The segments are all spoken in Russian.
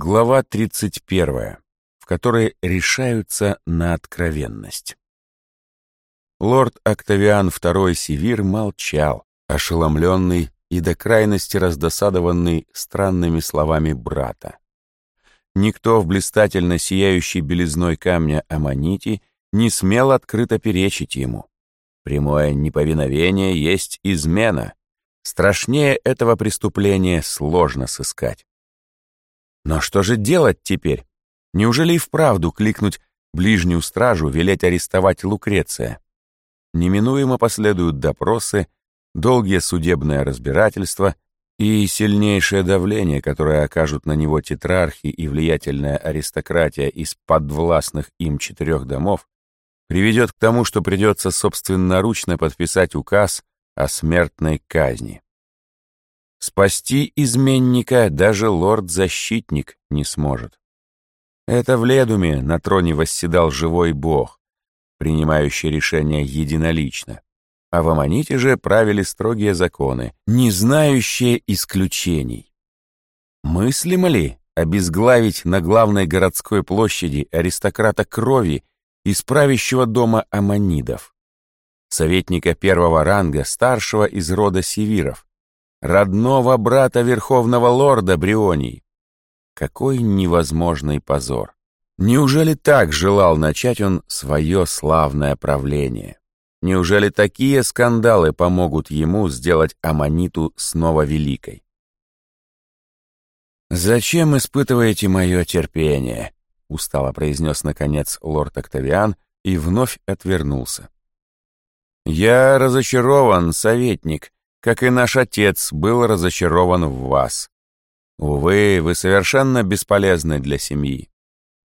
Глава 31, в которой решаются на откровенность. Лорд Октавиан II Севир молчал, ошеломленный и до крайности раздосадованный странными словами брата. Никто в блистательно сияющей белизной камня Аманити не смел открыто перечить ему. Прямое неповиновение есть измена. Страшнее этого преступления сложно сыскать. Но что же делать теперь? Неужели и вправду кликнуть ближнюю стражу, велеть арестовать Лукреция? Неминуемо последуют допросы, долгие судебное разбирательство и сильнейшее давление, которое окажут на него тетрархи и влиятельная аристократия из подвластных им четырех домов, приведет к тому, что придется собственноручно подписать указ о смертной казни. Спасти изменника даже лорд-защитник не сможет. Это в Ледуме на троне восседал живой бог, принимающий решения единолично. А в Аманите же правили строгие законы, не знающие исключений. Мыслимо ли обезглавить на главной городской площади аристократа крови из правящего дома Аманидов, советника первого ранга, старшего из рода Севиров, родного брата Верховного Лорда Брионий. Какой невозможный позор! Неужели так желал начать он свое славное правление? Неужели такие скандалы помогут ему сделать Аманиту снова великой? «Зачем испытываете мое терпение?» — устало произнес, наконец, лорд Октавиан и вновь отвернулся. «Я разочарован, советник, как и наш отец, был разочарован в вас. Увы, вы совершенно бесполезны для семьи.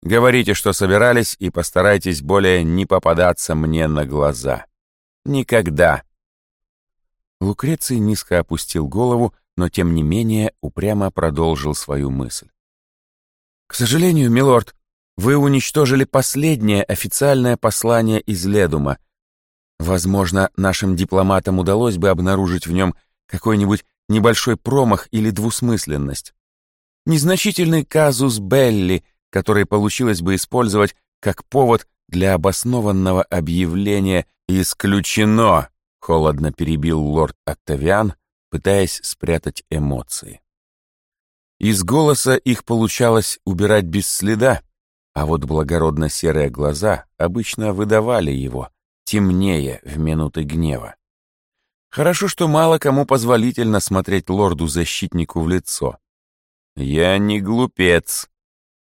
Говорите, что собирались, и постарайтесь более не попадаться мне на глаза. Никогда. Лукреций низко опустил голову, но тем не менее упрямо продолжил свою мысль. «К сожалению, милорд, вы уничтожили последнее официальное послание из Ледума, Возможно, нашим дипломатам удалось бы обнаружить в нем какой-нибудь небольшой промах или двусмысленность. Незначительный казус Белли, который получилось бы использовать как повод для обоснованного объявления «исключено», холодно перебил лорд Октавиан, пытаясь спрятать эмоции. Из голоса их получалось убирать без следа, а вот благородно-серые глаза обычно выдавали его — темнее в минуты гнева. Хорошо, что мало кому позволительно смотреть лорду-защитнику в лицо. Я не глупец.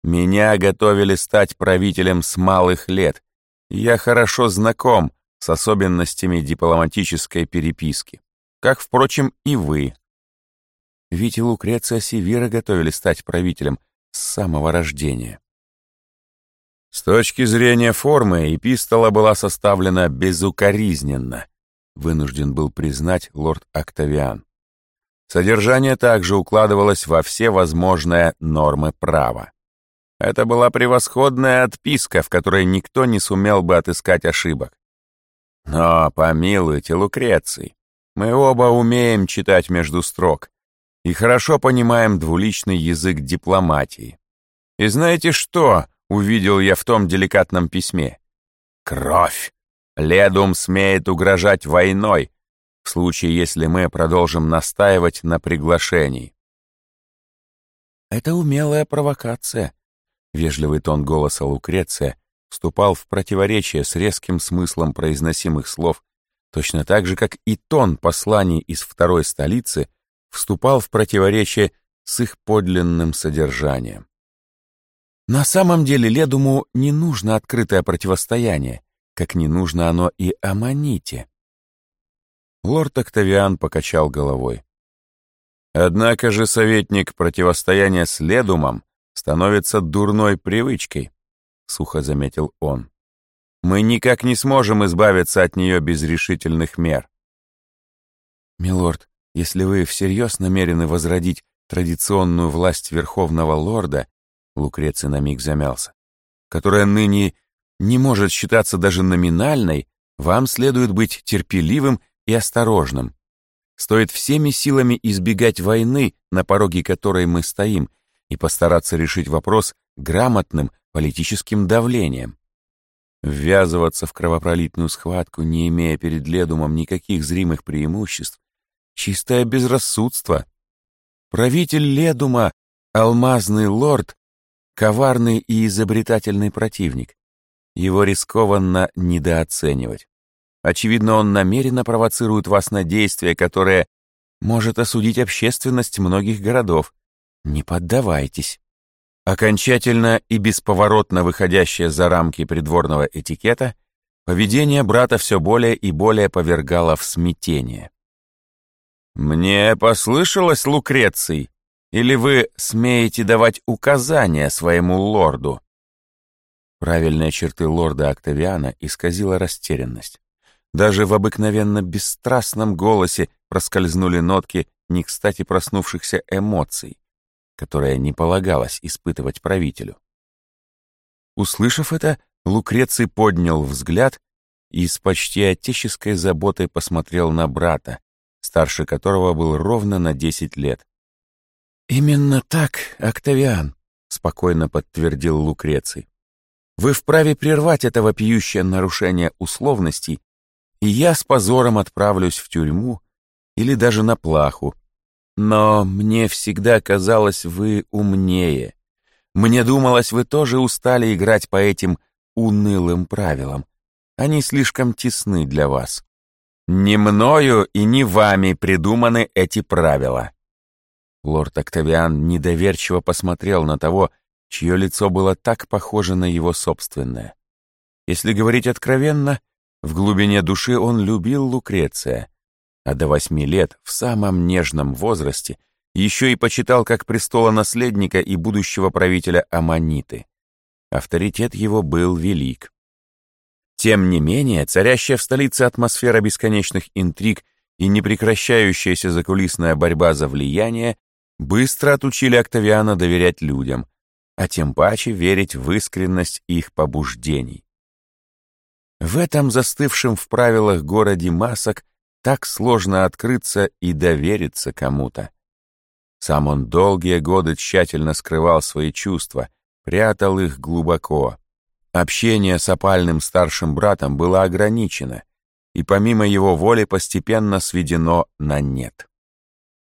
Меня готовили стать правителем с малых лет. Я хорошо знаком с особенностями дипломатической переписки, как, впрочем, и вы. Ведь и Лукреция Севира готовили стать правителем с самого рождения. С точки зрения формы эпистола была составлена безукоризненно, вынужден был признать лорд Октавиан. Содержание также укладывалось во все возможные нормы права. Это была превосходная отписка, в которой никто не сумел бы отыскать ошибок. Но, помилуйте, Лукреций, мы оба умеем читать между строк и хорошо понимаем двуличный язык дипломатии. И знаете что? Увидел я в том деликатном письме. Кровь! Ледум смеет угрожать войной, в случае, если мы продолжим настаивать на приглашении. Это умелая провокация. Вежливый тон голоса Лукреция вступал в противоречие с резким смыслом произносимых слов, точно так же, как и тон посланий из второй столицы вступал в противоречие с их подлинным содержанием. На самом деле Ледуму не нужно открытое противостояние, как не нужно оно и Аманите. Лорд Октавиан покачал головой. Однако же советник противостояния с Ледумом становится дурной привычкой, сухо заметил он. Мы никак не сможем избавиться от нее без решительных мер. Милорд, если вы всерьез намерены возродить традиционную власть Верховного Лорда Лукреций на миг замялся, которая ныне не может считаться даже номинальной, вам следует быть терпеливым и осторожным. Стоит всеми силами избегать войны, на пороге которой мы стоим, и постараться решить вопрос грамотным политическим давлением. Ввязываться в кровопролитную схватку, не имея перед Ледумом никаких зримых преимуществ, чистое безрассудство. Правитель Ледума, алмазный лорд, коварный и изобретательный противник. Его рискованно недооценивать. Очевидно, он намеренно провоцирует вас на действия, которое может осудить общественность многих городов. Не поддавайтесь. Окончательно и бесповоротно выходящее за рамки придворного этикета, поведение брата все более и более повергало в смятение. «Мне послышалось, Лукреций, или вы смеете давать указания своему лорду?» Правильные черты лорда Октавиана исказила растерянность. Даже в обыкновенно бесстрастном голосе проскользнули нотки не кстати проснувшихся эмоций, которые не полагалось испытывать правителю. Услышав это, Лукреций поднял взгляд и с почти отеческой заботой посмотрел на брата, старше которого был ровно на десять лет. «Именно так, Октавиан», — спокойно подтвердил Лукреций. «Вы вправе прервать это вопиющее нарушение условностей, и я с позором отправлюсь в тюрьму или даже на плаху. Но мне всегда казалось, вы умнее. Мне думалось, вы тоже устали играть по этим унылым правилам. Они слишком тесны для вас. Не мною и не вами придуманы эти правила. Лорд Октавиан недоверчиво посмотрел на того, чье лицо было так похоже на его собственное. Если говорить откровенно, в глубине души он любил Лукреция, а до восьми лет, в самом нежном возрасте, еще и почитал как престолонаследника и будущего правителя Аманиты. Авторитет его был велик. Тем не менее, царящая в столице атмосфера бесконечных интриг и непрекращающаяся закулисная борьба за влияние быстро отучили Октавиана доверять людям, а тем паче верить в искренность их побуждений. В этом застывшем в правилах городе масок так сложно открыться и довериться кому-то. Сам он долгие годы тщательно скрывал свои чувства, прятал их глубоко. Общение с опальным старшим братом было ограничено, и помимо его воли постепенно сведено на нет.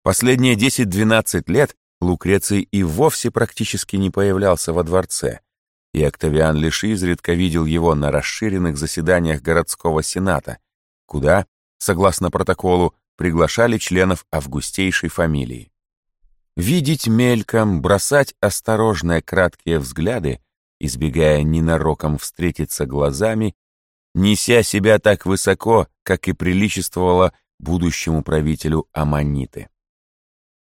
Последние 10-12 лет Лукреций и вовсе практически не появлялся во дворце, и Октавиан лишь изредка видел его на расширенных заседаниях городского сената, куда, согласно протоколу, приглашали членов августейшей фамилии. Видеть мельком, бросать осторожные краткие взгляды, избегая ненароком встретиться глазами, неся себя так высоко, как и приличествовало будущему правителю Аманиты.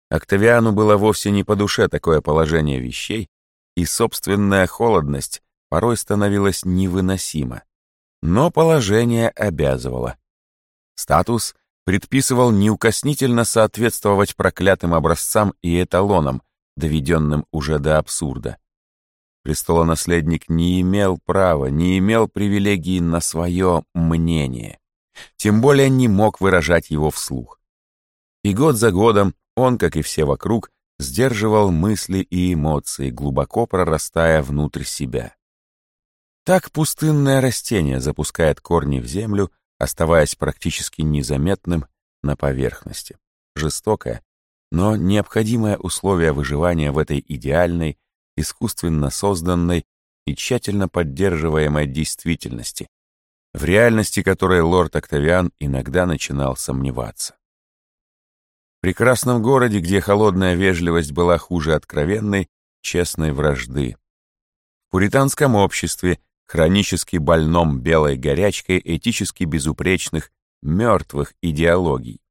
Октавиану было вовсе не по душе такое положение вещей, и собственная холодность порой становилась невыносима. Но положение обязывало. Статус предписывал неукоснительно соответствовать проклятым образцам и эталонам, доведенным уже до абсурда. Престолонаследник не имел права, не имел привилегии на свое мнение. Тем более не мог выражать его вслух. И год за годом он, как и все вокруг, сдерживал мысли и эмоции, глубоко прорастая внутрь себя. Так пустынное растение запускает корни в землю, оставаясь практически незаметным на поверхности. Жестокое, но необходимое условие выживания в этой идеальной, искусственно созданной и тщательно поддерживаемой действительности, в реальности которой лорд Октавиан иногда начинал сомневаться прекрасном городе, где холодная вежливость была хуже откровенной, честной вражды. В пуританском обществе, хронически больном белой горячкой этически безупречных, мертвых идеологий.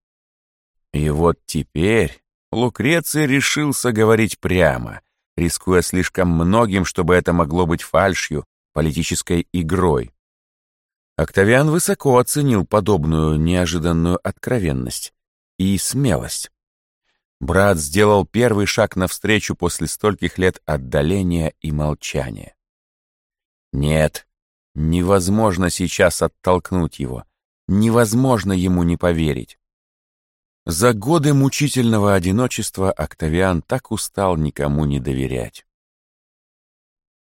И вот теперь Лукреций решился говорить прямо, рискуя слишком многим, чтобы это могло быть фальшью, политической игрой. Октавиан высоко оценил подобную неожиданную откровенность и смелость. Брат сделал первый шаг навстречу после стольких лет отдаления и молчания. Нет, невозможно сейчас оттолкнуть его, невозможно ему не поверить. За годы мучительного одиночества Октавиан так устал никому не доверять.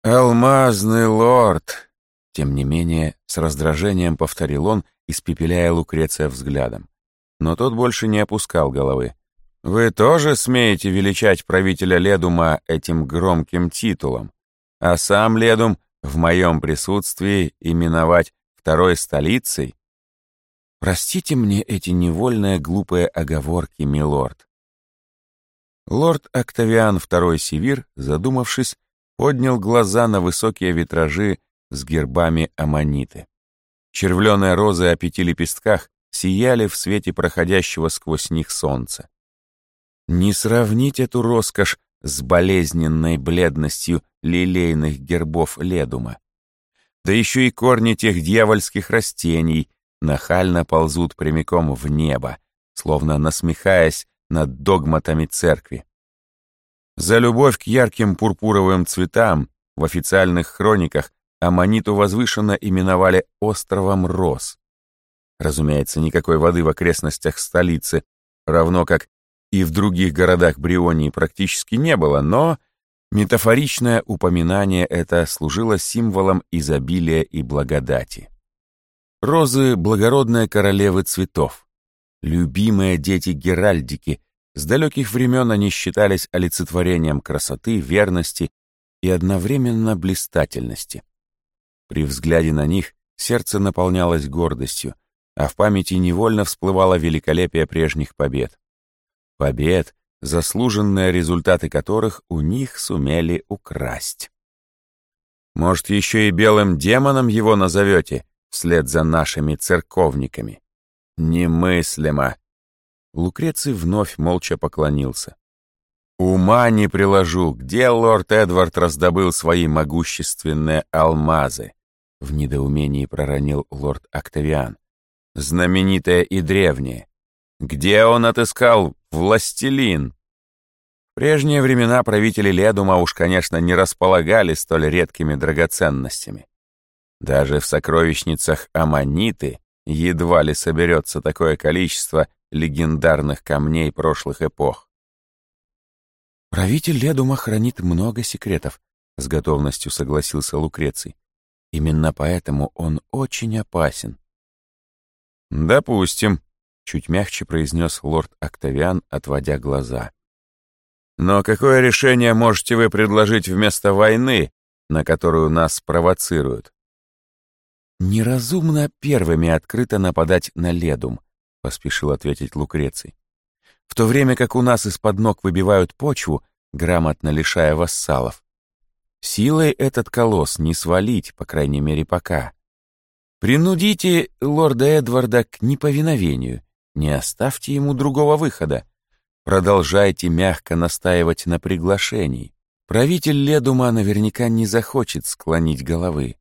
«Алмазный лорд!» Тем не менее, с раздражением повторил он, испепеляя Лукреция взглядом. Но тот больше не опускал головы. «Вы тоже смеете величать правителя Ледума этим громким титулом, а сам Ледум в моем присутствии именовать второй столицей?» «Простите мне эти невольные глупые оговорки, милорд». Лорд Октавиан II Севир, задумавшись, поднял глаза на высокие витражи с гербами аммониты. Червленые розы о пяти лепестках сияли в свете проходящего сквозь них солнца. Не сравнить эту роскошь с болезненной бледностью лилейных гербов ледума. Да еще и корни тех дьявольских растений нахально ползут прямиком в небо, словно насмехаясь над догматами церкви. За любовь к ярким пурпуровым цветам в официальных хрониках Аманиту возвышенно именовали островом Рос. Разумеется, никакой воды в окрестностях столицы, равно как и в других городах Брионии практически не было, но метафоричное упоминание это служило символом изобилия и благодати. Розы — благородные королевы цветов, любимые дети Геральдики, с далеких времен они считались олицетворением красоты, верности и одновременно блистательности. При взгляде на них сердце наполнялось гордостью, а в памяти невольно всплывало великолепие прежних побед. Побед, заслуженные результаты которых у них сумели украсть. Может, еще и белым демоном его назовете, вслед за нашими церковниками? Немыслимо. Лукреций вновь молча поклонился. «Ума не приложу, где лорд Эдвард раздобыл свои могущественные алмазы?» В недоумении проронил лорд Октавиан. Знаменитое и древнее. Где он отыскал властелин? В прежние времена правители Ледума уж, конечно, не располагали столь редкими драгоценностями. Даже в сокровищницах Аманиты едва ли соберется такое количество легендарных камней прошлых эпох. «Правитель Ледума хранит много секретов», — с готовностью согласился Лукреций. Именно поэтому он очень опасен. «Допустим», — чуть мягче произнес лорд Октавиан, отводя глаза. «Но какое решение можете вы предложить вместо войны, на которую нас провоцируют?» «Неразумно первыми открыто нападать на Ледум», — поспешил ответить Лукреций. «В то время как у нас из-под ног выбивают почву, грамотно лишая вассалов, Силой этот колосс не свалить, по крайней мере, пока. Принудите лорда Эдварда к неповиновению, не оставьте ему другого выхода. Продолжайте мягко настаивать на приглашении. Правитель Ледума наверняка не захочет склонить головы.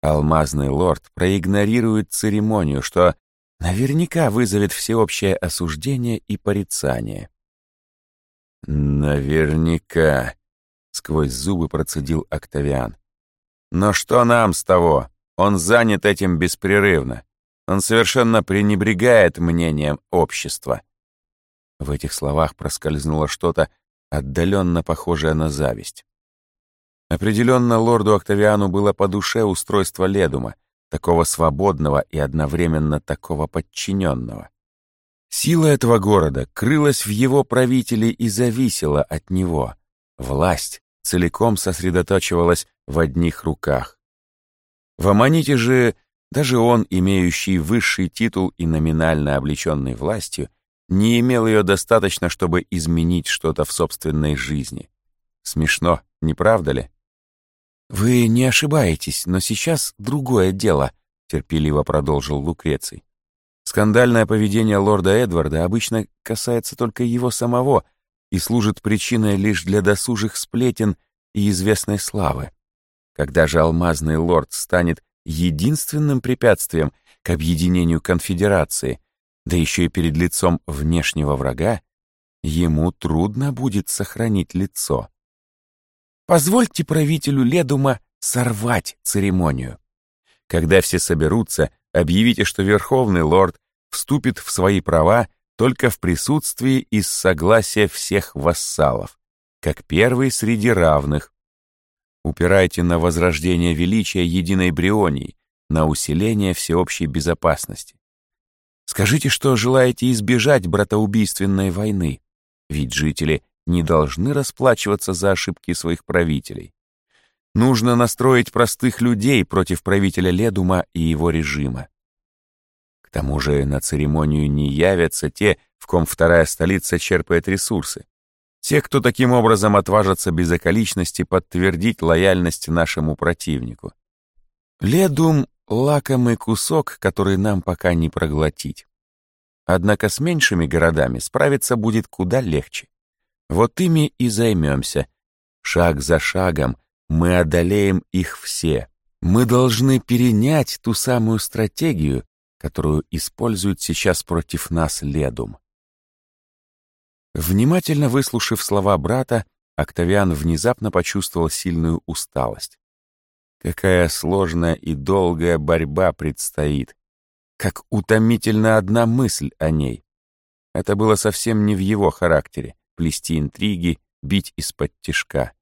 Алмазный лорд проигнорирует церемонию, что наверняка вызовет всеобщее осуждение и порицание. «Наверняка», — сквозь зубы процедил Октавиан. «Но что нам с того? Он занят этим беспрерывно. Он совершенно пренебрегает мнением общества». В этих словах проскользнуло что-то отдаленно похожее на зависть. Определенно, лорду Октавиану было по душе устройство Ледума, такого свободного и одновременно такого подчиненного. Сила этого города крылась в его правителе и зависела от него — Власть целиком сосредоточивалась в одних руках. В Аманите же даже он, имеющий высший титул и номинально облеченный властью, не имел ее достаточно, чтобы изменить что-то в собственной жизни. Смешно, не правда ли? «Вы не ошибаетесь, но сейчас другое дело», — терпеливо продолжил Лукреций. «Скандальное поведение лорда Эдварда обычно касается только его самого, и служит причиной лишь для досужих сплетен и известной славы. Когда же алмазный лорд станет единственным препятствием к объединению конфедерации, да еще и перед лицом внешнего врага, ему трудно будет сохранить лицо. Позвольте правителю Ледума сорвать церемонию. Когда все соберутся, объявите, что Верховный Лорд вступит в свои права только в присутствии и с согласия всех вассалов, как первый среди равных. Упирайте на возрождение величия единой Брионии, на усиление всеобщей безопасности. Скажите, что желаете избежать братоубийственной войны, ведь жители не должны расплачиваться за ошибки своих правителей. Нужно настроить простых людей против правителя Ледума и его режима. К тому же на церемонию не явятся те, в ком вторая столица черпает ресурсы. Те, кто таким образом отважатся без околичности подтвердить лояльность нашему противнику. Ледум лакомый кусок, который нам пока не проглотить. Однако с меньшими городами справиться будет куда легче. Вот ими и займемся. Шаг за шагом мы одолеем их все. Мы должны перенять ту самую стратегию, которую использует сейчас против нас Ледум. Внимательно выслушав слова брата, Октавиан внезапно почувствовал сильную усталость. Какая сложная и долгая борьба предстоит. Как утомительна одна мысль о ней. Это было совсем не в его характере — плести интриги, бить из-под тишка.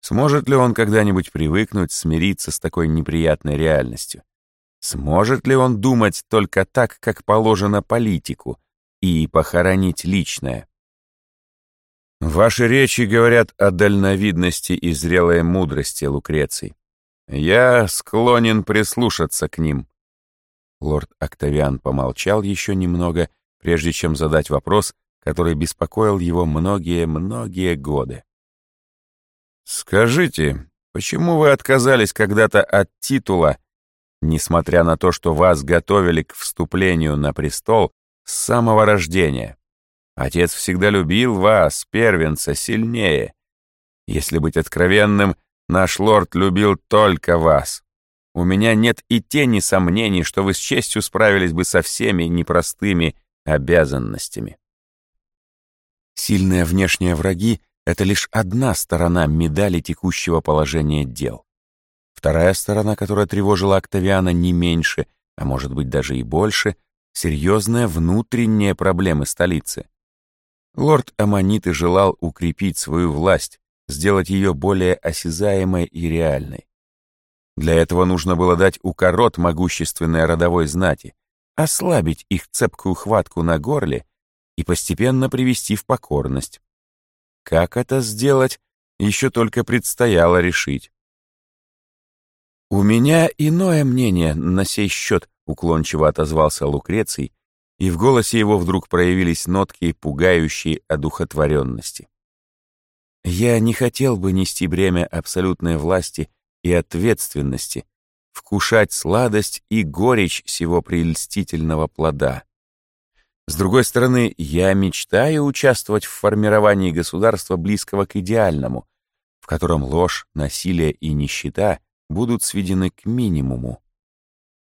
Сможет ли он когда-нибудь привыкнуть, смириться с такой неприятной реальностью? Сможет ли он думать только так, как положено политику, и похоронить личное? Ваши речи говорят о дальновидности и зрелой мудрости, Лукреций. Я склонен прислушаться к ним. Лорд Октавиан помолчал еще немного, прежде чем задать вопрос, который беспокоил его многие-многие годы. «Скажите, почему вы отказались когда-то от титула, несмотря на то, что вас готовили к вступлению на престол с самого рождения? Отец всегда любил вас, первенца, сильнее. Если быть откровенным, Наш лорд любил только вас. У меня нет и тени сомнений, что вы с честью справились бы со всеми непростыми обязанностями. Сильные внешние враги — это лишь одна сторона медали текущего положения дел. Вторая сторона, которая тревожила Октавиана не меньше, а может быть даже и больше, серьезные внутренние проблемы столицы. Лорд Аманиты желал укрепить свою власть, сделать ее более осязаемой и реальной. Для этого нужно было дать укорот могущественной родовой знати, ослабить их цепкую хватку на горле и постепенно привести в покорность. Как это сделать, еще только предстояло решить. «У меня иное мнение на сей счет», — уклончиво отозвался Лукреций, и в голосе его вдруг проявились нотки, пугающие одухотворенности. Я не хотел бы нести бремя абсолютной власти и ответственности, вкушать сладость и горечь сего прельстительного плода. С другой стороны, я мечтаю участвовать в формировании государства близкого к идеальному, в котором ложь, насилие и нищета будут сведены к минимуму.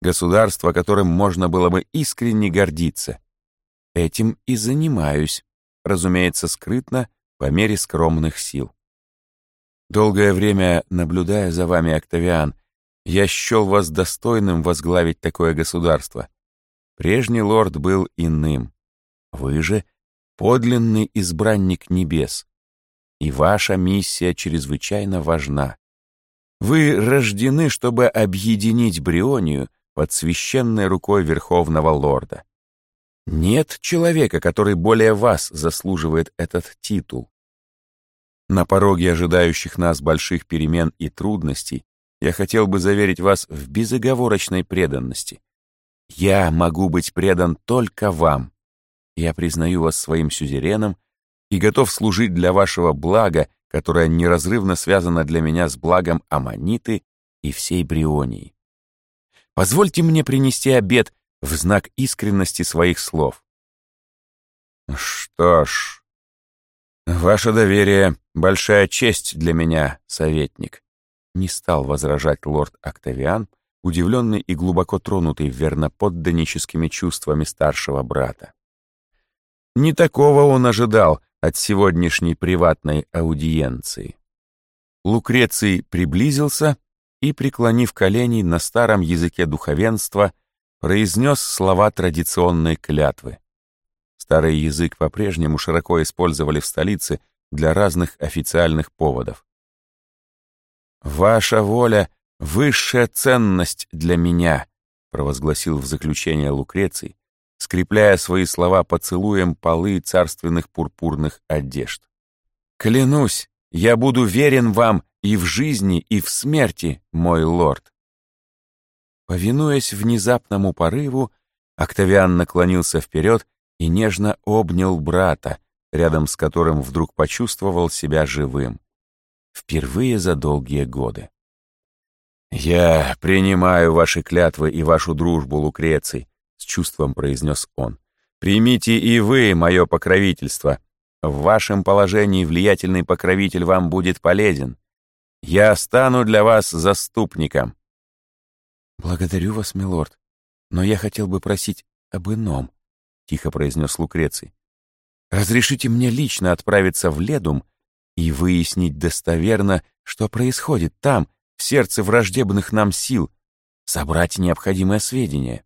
Государство, которым можно было бы искренне гордиться. Этим и занимаюсь, разумеется, скрытно, по мере скромных сил. Долгое время, наблюдая за вами, Октавиан, я счел вас достойным возглавить такое государство. Прежний лорд был иным. Вы же — подлинный избранник небес. И ваша миссия чрезвычайно важна. Вы рождены, чтобы объединить Брионию под священной рукой Верховного Лорда. Нет человека, который более вас заслуживает этот титул. На пороге ожидающих нас больших перемен и трудностей я хотел бы заверить вас в безоговорочной преданности. Я могу быть предан только вам. Я признаю вас своим сюзереном и готов служить для вашего блага, которое неразрывно связано для меня с благом Аманиты и всей Брионии. Позвольте мне принести обед в знак искренности своих слов. Что ж, «Ваше доверие — большая честь для меня, советник», — не стал возражать лорд Октавиан, удивленный и глубоко тронутый верноподданническими чувствами старшего брата. Не такого он ожидал от сегодняшней приватной аудиенции. Лукреций приблизился и, преклонив колени на старом языке духовенства, произнес слова традиционной клятвы. Старый язык по-прежнему широко использовали в столице для разных официальных поводов. «Ваша воля — высшая ценность для меня», провозгласил в заключение Лукреций, скрепляя свои слова поцелуем полы царственных пурпурных одежд. «Клянусь, я буду верен вам и в жизни, и в смерти, мой лорд». Повинуясь внезапному порыву, Октавиан наклонился вперед и нежно обнял брата, рядом с которым вдруг почувствовал себя живым. Впервые за долгие годы. «Я принимаю ваши клятвы и вашу дружбу, Лукреций», — с чувством произнес он. «Примите и вы мое покровительство. В вашем положении влиятельный покровитель вам будет полезен. Я стану для вас заступником». «Благодарю вас, милорд, но я хотел бы просить об ином», — тихо произнес Лукреций. «Разрешите мне лично отправиться в Ледум и выяснить достоверно, что происходит там, в сердце враждебных нам сил, собрать необходимые сведения.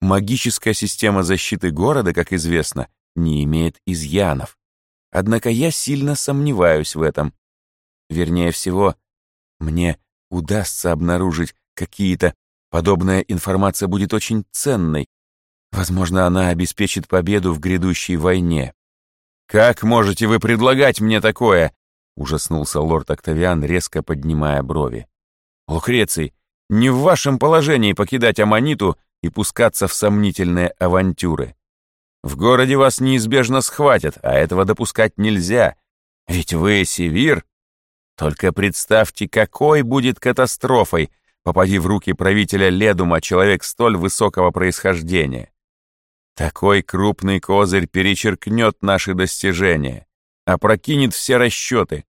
Магическая система защиты города, как известно, не имеет изъянов. Однако я сильно сомневаюсь в этом. Вернее всего, мне удастся обнаружить какие-то... Подобная информация будет очень ценной. Возможно, она обеспечит победу в грядущей войне. «Как можете вы предлагать мне такое?» — ужаснулся лорд Октавиан, резко поднимая брови. «Лукреций, не в вашем положении покидать Аманиту и пускаться в сомнительные авантюры. В городе вас неизбежно схватят, а этого допускать нельзя. Ведь вы Севир. Только представьте, какой будет катастрофой, попади в руки правителя Ледума человек столь высокого происхождения. Такой крупный козырь перечеркнет наши достижения опрокинет все расчеты,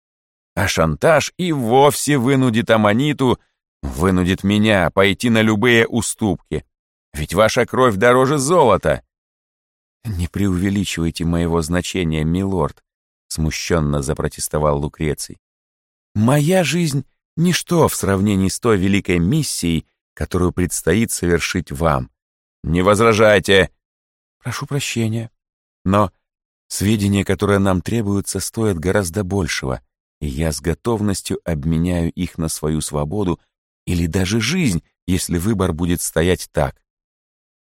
а шантаж и вовсе вынудит Аманиту, вынудит меня пойти на любые уступки. Ведь ваша кровь дороже золота. Не преувеличивайте моего значения, милорд, смущенно запротестовал Лукреций. Моя жизнь — ничто в сравнении с той великой миссией, которую предстоит совершить вам. Не возражайте. Прошу прощения. Но Сведения, которые нам требуются, стоят гораздо большего, и я с готовностью обменяю их на свою свободу или даже жизнь, если выбор будет стоять так.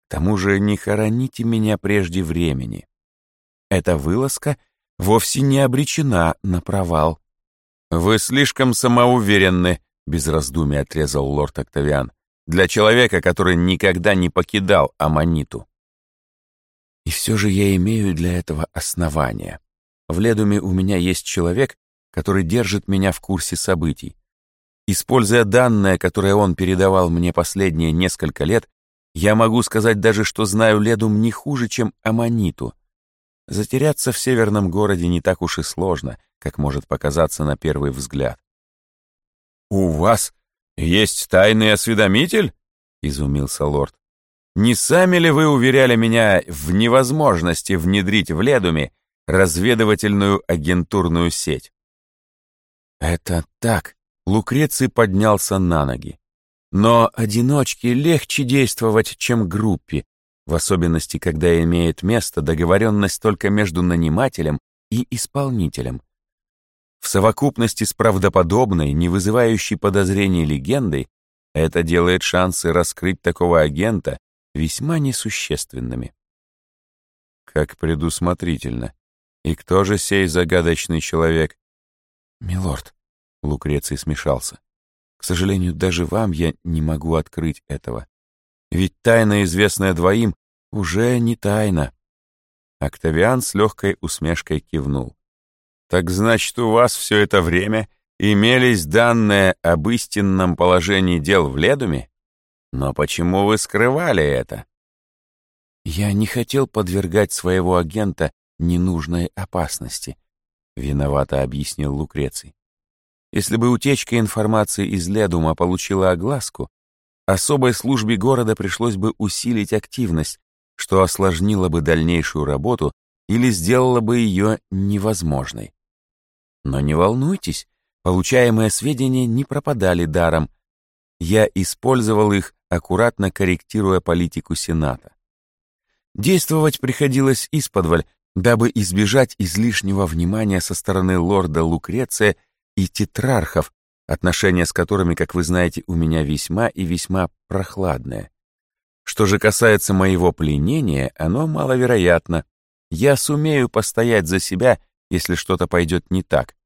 К тому же не хороните меня прежде времени. Эта вылазка вовсе не обречена на провал. «Вы слишком самоуверенны», — без раздумий отрезал лорд Октавиан, «для человека, который никогда не покидал Аманиту». И все же я имею для этого основания. В Ледуме у меня есть человек, который держит меня в курсе событий. Используя данные, которые он передавал мне последние несколько лет, я могу сказать даже, что знаю Ледум не хуже, чем Аманиту. Затеряться в северном городе не так уж и сложно, как может показаться на первый взгляд. «У вас есть тайный осведомитель?» — изумился лорд. Не сами ли вы уверяли меня в невозможности внедрить в Ледуме разведывательную агентурную сеть? Это так. Лукреций поднялся на ноги. Но одиночке легче действовать, чем группе, в особенности, когда имеет место договоренность только между нанимателем и исполнителем. В совокупности с правдоподобной, не вызывающей подозрений легендой, это делает шансы раскрыть такого агента весьма несущественными. Как предусмотрительно. И кто же сей загадочный человек? Милорд, Лукреций смешался. К сожалению, даже вам я не могу открыть этого. Ведь тайна, известная двоим, уже не тайна. Октавиан с легкой усмешкой кивнул. Так значит, у вас все это время имелись данные об истинном положении дел в Ледуме? Но почему вы скрывали это? Я не хотел подвергать своего агента ненужной опасности, виновато объяснил Лукреций. Если бы утечка информации из Ледума получила огласку, особой службе города пришлось бы усилить активность, что осложнило бы дальнейшую работу или сделало бы ее невозможной. Но не волнуйтесь, получаемые сведения не пропадали даром. Я использовал их аккуратно корректируя политику Сената. Действовать приходилось исподволь, дабы избежать излишнего внимания со стороны лорда Лукреция и тетрархов, отношения с которыми, как вы знаете, у меня весьма и весьма прохладное. Что же касается моего пленения, оно маловероятно. Я сумею постоять за себя, если что-то пойдет не так.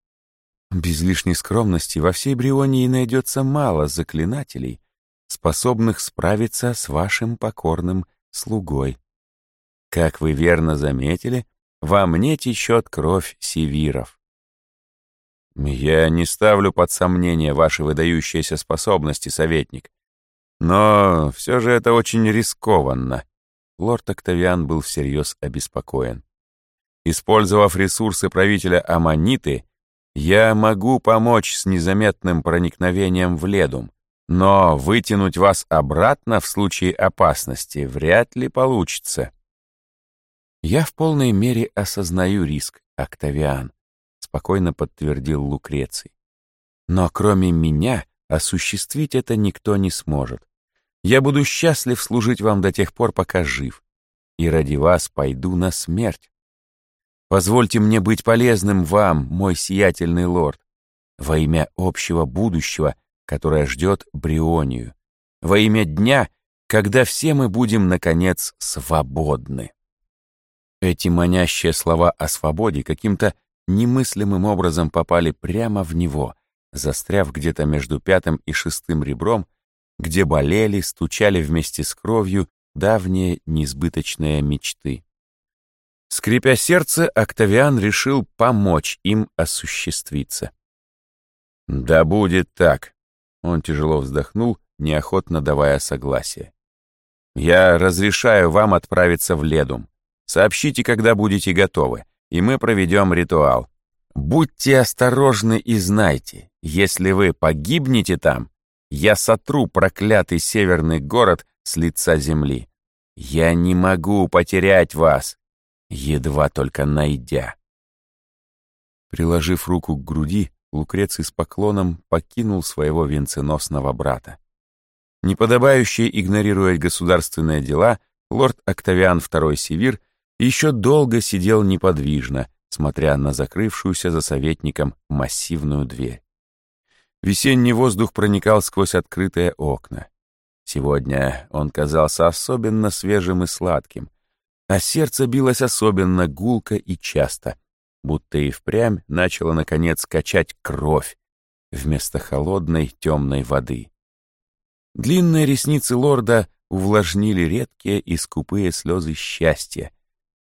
Без лишней скромности во всей Брионии найдется мало заклинателей, способных справиться с вашим покорным слугой. Как вы верно заметили, во мне течет кровь севиров. Я не ставлю под сомнение ваши выдающиеся способности, советник. Но все же это очень рискованно. Лорд Октавиан был всерьез обеспокоен. Использовав ресурсы правителя Аманиты, я могу помочь с незаметным проникновением в Ледум, но вытянуть вас обратно в случае опасности вряд ли получится. Я в полной мере осознаю риск, Октавиан, спокойно подтвердил Лукреций. Но кроме меня осуществить это никто не сможет. Я буду счастлив служить вам до тех пор, пока жив, и ради вас пойду на смерть. Позвольте мне быть полезным вам, мой сиятельный лорд, во имя общего будущего, которое ждет Брионию, во имя дня, когда все мы будем, наконец, свободны. Эти манящие слова о свободе каким-то немыслимым образом попали прямо в него, застряв где-то между пятым и шестым ребром, где болели, стучали вместе с кровью давние несбыточные мечты. Скрипя сердце, Октавиан решил помочь им осуществиться. «Да будет так», — он тяжело вздохнул, неохотно давая согласие. «Я разрешаю вам отправиться в Ледум. Сообщите, когда будете готовы, и мы проведем ритуал. Будьте осторожны и знайте, если вы погибнете там, я сотру проклятый северный город с лица земли. Я не могу потерять вас, едва только найдя. Приложив руку к груди, Лукреций с поклоном покинул своего венценосного брата. Неподобающий игнорировать государственные дела, лорд Октавиан II Севир еще долго сидел неподвижно, смотря на закрывшуюся за советником массивную дверь. Весенний воздух проникал сквозь открытые окна. Сегодня он казался особенно свежим и сладким, а сердце билось особенно гулко и часто, будто и впрямь начало, наконец, качать кровь вместо холодной темной воды. Длинные ресницы лорда увлажнили редкие и скупые слезы счастья,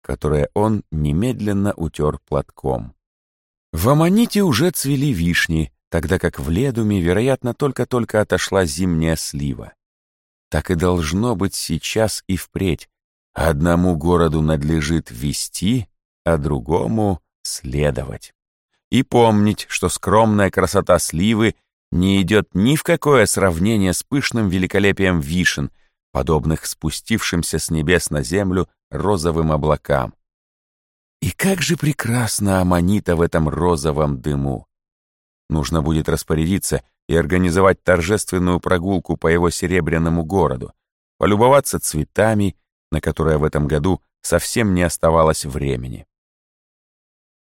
которые он немедленно утер платком. В Аманите уже цвели вишни, тогда как в Ледуме, вероятно, только-только отошла зимняя слива. Так и должно быть сейчас и впредь, Одному городу надлежит вести, а другому — следовать. И помнить, что скромная красота сливы не идет ни в какое сравнение с пышным великолепием вишен, подобных спустившимся с небес на землю розовым облакам. И как же прекрасна Аманита в этом розовом дыму! Нужно будет распорядиться и организовать торжественную прогулку по его серебряному городу, полюбоваться цветами на которое в этом году совсем не оставалось времени.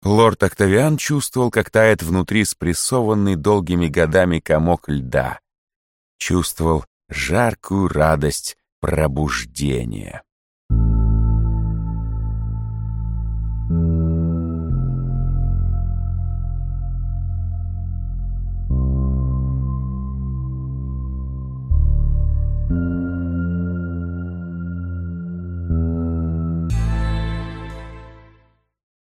Лорд Октавиан чувствовал, как тает внутри спрессованный долгими годами комок льда. Чувствовал жаркую радость пробуждения.